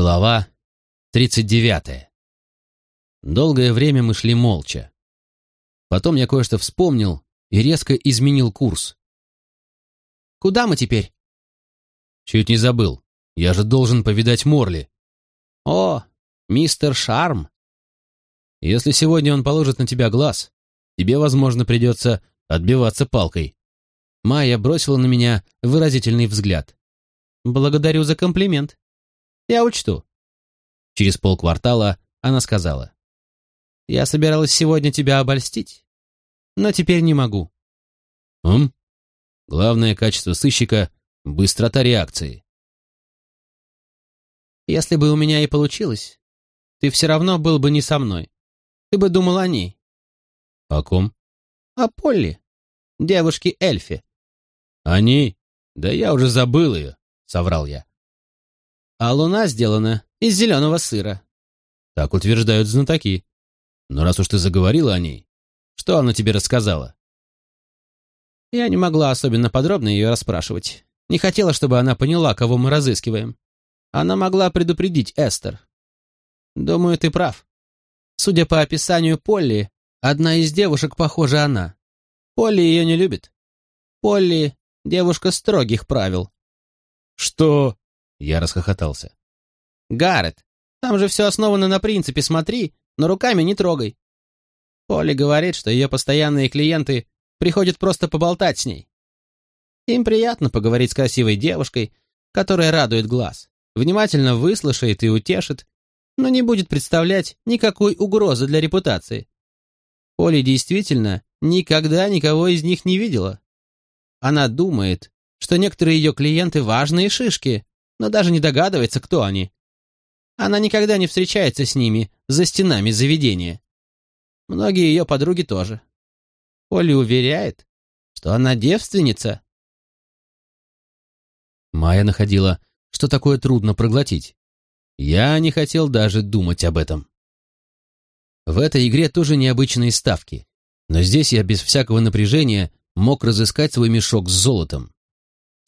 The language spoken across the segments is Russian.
Глава 39. Долгое время мы шли молча. Потом я кое-что вспомнил и резко изменил курс. «Куда мы теперь?» Чуть не забыл. Я же должен повидать Морли. «О, мистер Шарм!» Если сегодня он положит на тебя глаз, тебе, возможно, придется отбиваться палкой. Майя бросила на меня выразительный взгляд. «Благодарю за комплимент. Я учту. Через полквартала она сказала. Я собиралась сегодня тебя обольстить, но теперь не могу. Ум? Главное качество сыщика — быстрота реакции. Если бы у меня и получилось, ты все равно был бы не со мной. Ты бы думал о ней. О ком? О Полли, девушке Эльфи. О ней? Да я уже забыл ее, соврал я. А луна сделана из зеленого сыра. Так утверждают знатоки. Но раз уж ты заговорила о ней, что она тебе рассказала? Я не могла особенно подробно ее расспрашивать. Не хотела, чтобы она поняла, кого мы разыскиваем. Она могла предупредить Эстер. Думаю, ты прав. Судя по описанию Полли, одна из девушек похожа она. Полли ее не любит. Полли — девушка строгих правил. Что? Я расхохотался. Гаррет, там же все основано на принципе «смотри, но руками не трогай». Полли говорит, что ее постоянные клиенты приходят просто поболтать с ней. Им приятно поговорить с красивой девушкой, которая радует глаз, внимательно выслушает и утешит, но не будет представлять никакой угрозы для репутации. Полли действительно никогда никого из них не видела. Она думает, что некоторые ее клиенты важные шишки, но даже не догадывается, кто они. Она никогда не встречается с ними за стенами заведения. Многие ее подруги тоже. Оля уверяет, что она девственница. Майя находила, что такое трудно проглотить. Я не хотел даже думать об этом. В этой игре тоже необычные ставки, но здесь я без всякого напряжения мог разыскать свой мешок с золотом.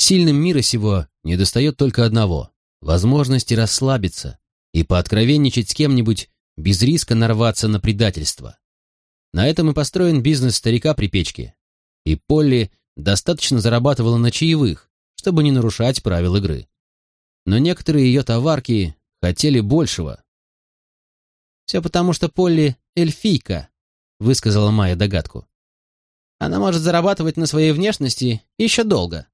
Сильным мира сего недостает только одного — возможности расслабиться и пооткровенничать с кем-нибудь без риска нарваться на предательство. На этом и построен бизнес старика при печке. И Полли достаточно зарабатывала на чаевых, чтобы не нарушать правил игры. Но некоторые ее товарки хотели большего. «Все потому, что Полли — эльфийка», — высказала Майя догадку. «Она может зарабатывать на своей внешности еще долго.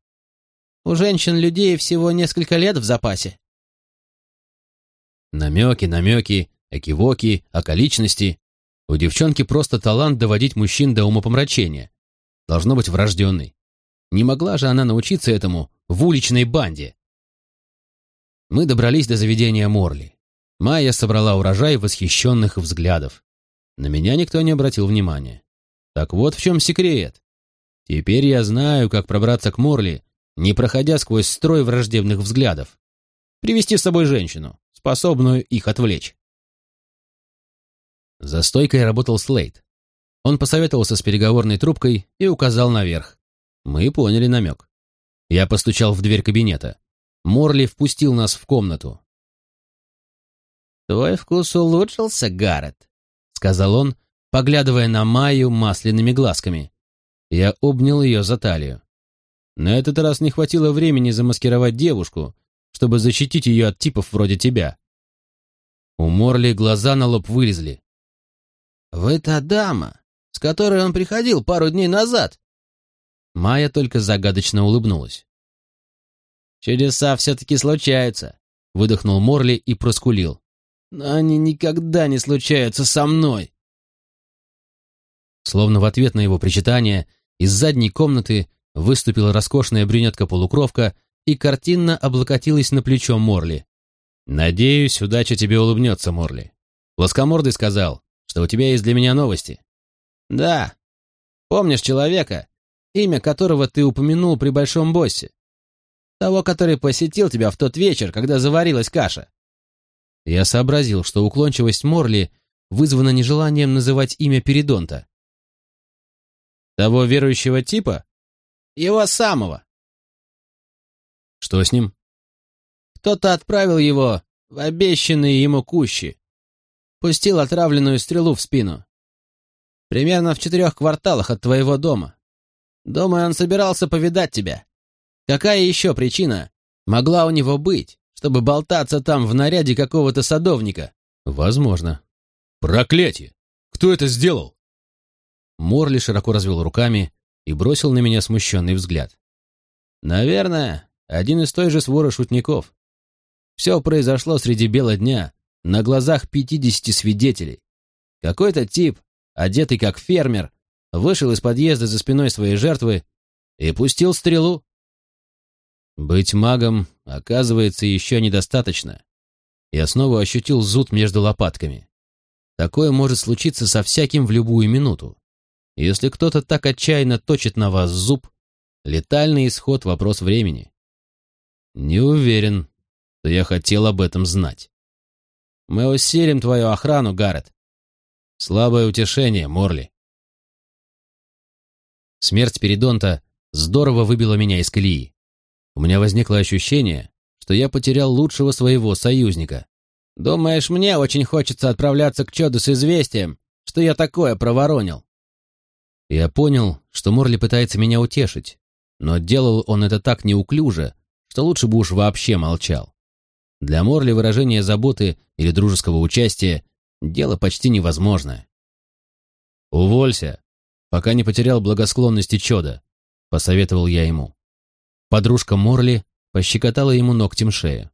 У женщин-людей всего несколько лет в запасе. Намеки, намеки, экивоки, околичности. У девчонки просто талант доводить мужчин до умопомрачения. Должно быть врожденный. Не могла же она научиться этому в уличной банде. Мы добрались до заведения Морли. Майя собрала урожай восхищенных взглядов. На меня никто не обратил внимания. Так вот в чем секрет. Теперь я знаю, как пробраться к Морли не проходя сквозь строй враждебных взглядов. Привести с собой женщину, способную их отвлечь. За стойкой работал Слейд. Он посоветовался с переговорной трубкой и указал наверх. Мы поняли намек. Я постучал в дверь кабинета. Морли впустил нас в комнату. «Твой вкус улучшился, Гаррет», — сказал он, поглядывая на Майю масляными глазками. Я обнял ее за талию. На этот раз не хватило времени замаскировать девушку, чтобы защитить ее от типов вроде тебя. У Морли глаза на лоб вылезли. «Вы та дама, с которой он приходил пару дней назад?» Майя только загадочно улыбнулась. «Чудеса все-таки случаются», — выдохнул Морли и проскулил. «Но они никогда не случаются со мной». Словно в ответ на его причитание, из задней комнаты Выступила роскошная брюнетка-полукровка и картинно облокотилась на плечо Морли. «Надеюсь, удача тебе улыбнется, Морли. Плоскомордый сказал, что у тебя есть для меня новости». «Да. Помнишь человека, имя которого ты упомянул при Большом Боссе? Того, который посетил тебя в тот вечер, когда заварилась каша?» Я сообразил, что уклончивость Морли вызвана нежеланием называть имя Перидонта. «Того верующего типа?» Его самого. Что с ним? Кто-то отправил его в обещанные ему кущи. Пустил отравленную стрелу в спину. Примерно в четырех кварталах от твоего дома. Думаю, он собирался повидать тебя. Какая еще причина могла у него быть, чтобы болтаться там в наряде какого-то садовника? Возможно. Проклятие! Кто это сделал? Морли широко развел руками и бросил на меня смущенный взгляд. Наверное, один из той же своры шутников. Все произошло среди бела дня, на глазах пятидесяти свидетелей. Какой-то тип, одетый как фермер, вышел из подъезда за спиной своей жертвы и пустил стрелу. Быть магом, оказывается, еще недостаточно. Я снова ощутил зуд между лопатками. Такое может случиться со всяким в любую минуту. Если кто-то так отчаянно точит на вас зуб, летальный исход — вопрос времени. Не уверен, что я хотел об этом знать. Мы усилим твою охрану, Гаррет. Слабое утешение, Морли. Смерть Перидонта здорово выбила меня из колеи. У меня возникло ощущение, что я потерял лучшего своего союзника. Думаешь, мне очень хочется отправляться к чуду с известием, что я такое проворонил? Я понял, что Морли пытается меня утешить, но делал он это так неуклюже, что лучше бы уж вообще молчал. Для Морли выражение заботы или дружеского участия – дело почти невозможное. «Уволься, пока не потерял благосклонности Чода», — посоветовал я ему. Подружка Морли пощекотала ему ногтем шею.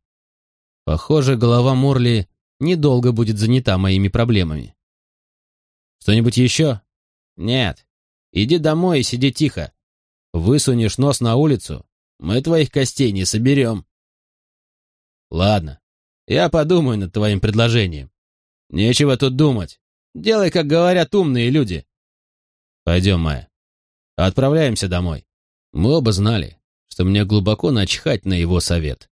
Похоже, голова Морли недолго будет занята моими проблемами. «Что-нибудь еще?» «Нет. Иди домой и сиди тихо. Высунешь нос на улицу, мы твоих костей не соберем». «Ладно, я подумаю над твоим предложением». «Нечего тут думать. Делай, как говорят умные люди». «Пойдем, Майя. Отправляемся домой». Мы оба знали, что мне глубоко начхать на его совет.